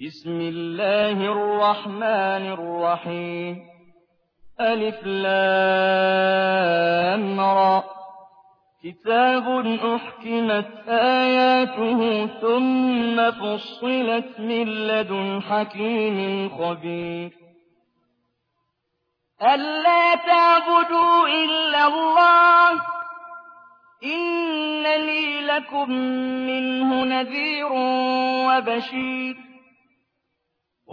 بسم الله الرحمن الرحيم. ألف لام را. كتاب أحكمت آياته ثم فصلت من لدن حكيم خبير. ألا تعبدوا إلا الله. إنني لكم منه نذير وبشير.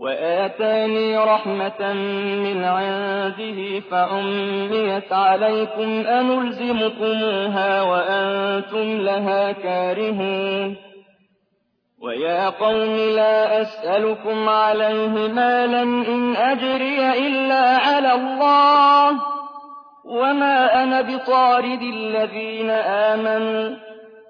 وآتاني رحمة من عنده فعميت عليكم أنلزمكموها وأنتم لها كارهون ويا قوم لا أسألكم عليه مالا إن أجري إلا على الله وما أنا بطارد الذين آمنوا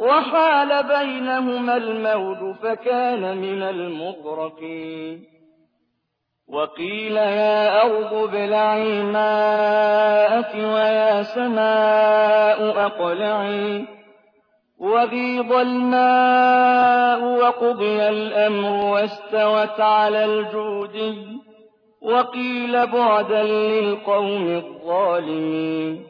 وحال بينهما الموج فكان من المغرقين. وقيل يا أرض ابلعي ماءك ويا سماء أقلعي. وغيض الماء وقضي الأمر واستوت على الجود. وقيل بعدا للقوم الظالمين.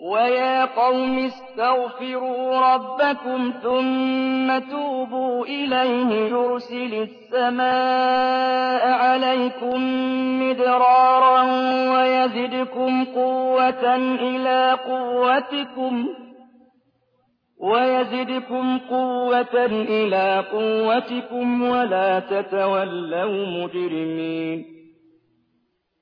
وَيَا قَوْمِ اسْتَغْفِرُوا رَبَّكُمْ ثُمَّ تُوبُوا إِلَيْهِ يُرْسِلِ السَّمَاءَ عَلَيْكُم مِّدْرَارًا وَيَزِدْكُمْ قُوَّةً إِلَىٰ قُوَّتِكُمْ وَيَزِدْكُمْ قُوَّةً إِلَىٰ قُوَّتِكُمْ وَلَا تَتَوَلَّوْا مُجْرِمِينَ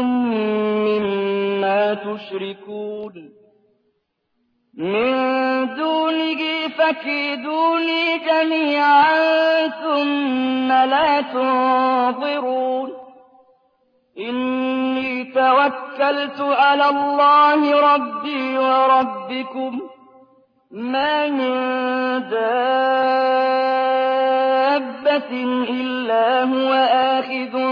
مِّمَّا تُشْرِكُونَ مِن دُونِهِ فَكِيدُونِي جَمِيعًا ثُمَّ لَا تُنظِرُونِ إِنِّي تَوَكَّلْتُ عَلَى اللَّهِ رَبِّي وَرَبِّكُم ۚ مَّا مِن دَابَّةٍ إِلَّا هُوَ آخِذٌ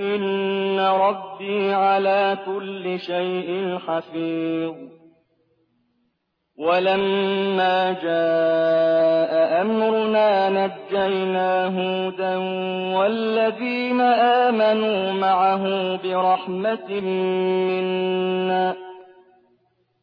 إِنَّ رَبِّي عَلَىٰ كُلِّ شَيْءٍ حَفِيظٌ. وَلَمَّا جَاءَ أَمْرُنَا نَجَّيْنَا هُودًا وَالَّذِينَ آمَنُوا مَعَهُ بِرَحْمَةٍ مِّنَّا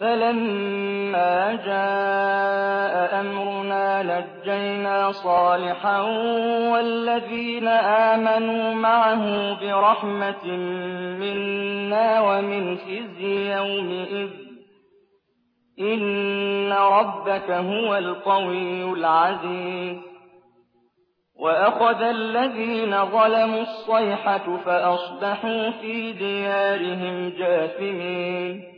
فَلَمَّا جَاءَ أَمْرُنَا نَجَّيْنَا صَالِحًا وَالَّذِينَ آمَنُوا مَعَهُ بِرَحْمَةٍ مِّنَّا وَمِنْ خِزْيِ يَوْمِئِذٍ ۗ إِنَّ رَبَّكَ هُوَ الْقَوِيُّ الْعَزِيزُ وَأَخَذَ الَّذِينَ ظَلَمُوا الصَّيْحَةُ فَأَصْبَحُوا فِي دِيَارِهِمْ جَاثِمِينَ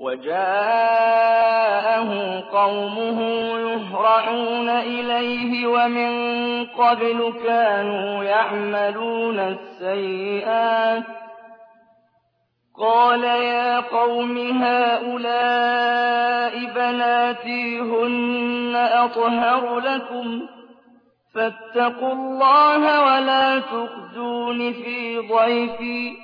وَجَاءَهُ قَوْمُهُ يُهْرَعُونَ إِلَيْهِ وَمِن قَبْلُ كَانُوا يَعْمَلُونَ السَّيِّئَاتِ ۚ. قَالَ يَا قَوْمِ هَٰؤُلَاءِ بَنَاتِي هُنَّ أَطْهَرُ لَكُمْ ۖ. فَاتَّقُوا اللَّهَ وَلَا تُخْزُونِ فِي ضَيْفِي.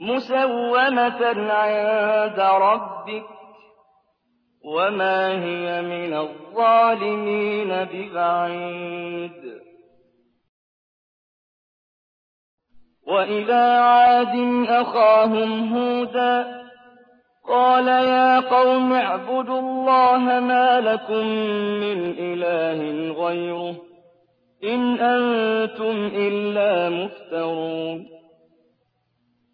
مُّسَوَّمَةً عِندَ رَبِّكَ ۖ وَمَا هِيَ مِنَ الظَّالِمِينَ بِبَعِيدٍ. وَإِلَىٰ عَادٍ أَخَاهُمْ هُودًا قال يا قوم اعبدوا الله ما لكم من إله غيره إن أنتم إلا مفترون.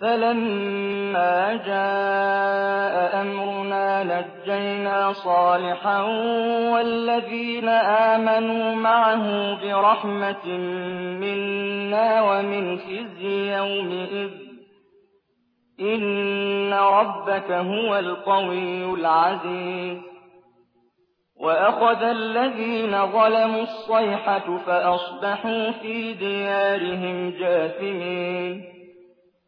فلما جاء أمرنا نجينا صالحا والذين آمنوا معه برحمة منا ومن خزي يومئذ إِنَّ رَبَّكَ هُوَ الْقَوِيُّ الْعَزِيزُ وَأَخَذَ الَّذِينَ ظَلَمُوا الصَّيْحَةُ فَأَصْبَحُوا فِي دِيَارِهِمْ جَاثِمِينَ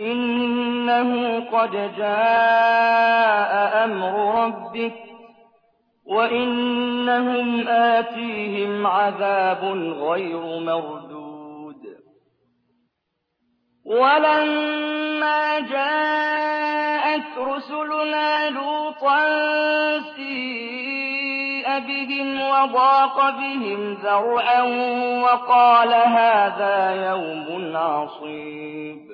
إِنَّهُ قَدْ جَاءَ أَمْرُ رَبِّكَ وَإِنَّهُمْ آتِيهِمْ عَذَابٌ غَيْرُ مَرْدُودٍ. وَلَمَّا جَاءَتْ رُسُلُنَا لُوطًا سِيءَ بِهِمْ وَضَاقَ بِهِمْ ذَرْعًا وَقَالَ هَٰذَا يَوْمٌ عَصِيبٌ.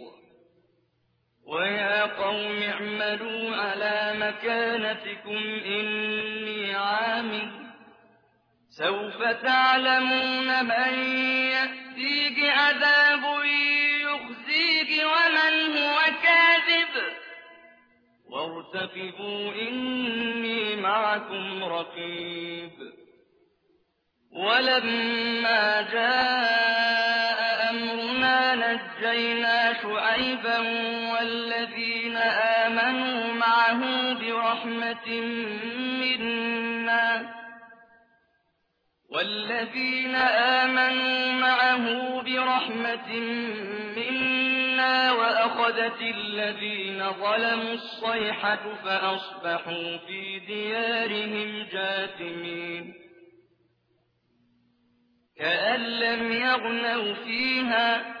وَيَا قَوْمِ اعْمَلُوا عَلَىٰ مَكَانَتِكُمْ إِنِّي عَامِلٌ ۖ سَوْفَ تَعْلَمُونَ مَن يَأْتِيهِ عَذَابٌ يُخْزِيهِ وَمَنْ هُوَ كَاذِبٌ ۖ وَارْتَقِبُوا إِنِّي مَعَكُمْ رَقِيبٌ وَلَمَّا جَاءَ أَمْرُنَا نَجَّيْنَا شُعَيْبًا وَالَّذِينَ آمَنُوا مَعَهُ بِرَحْمَةٍ مِّنَّا. وَالَّذِينَ آمَنُوا مَعَهُ بِرَحْمَةٍ مِّنَّا وَأَخَذَتِ الَّذِينَ ظَلَمُوا الصَّيْحَةُ فَأَصْبَحُوا فِي دِيَارِهِمْ جَاثِمِينَ. كَأَن لَّمْ يَغْنَوْا فِيهَا ۗ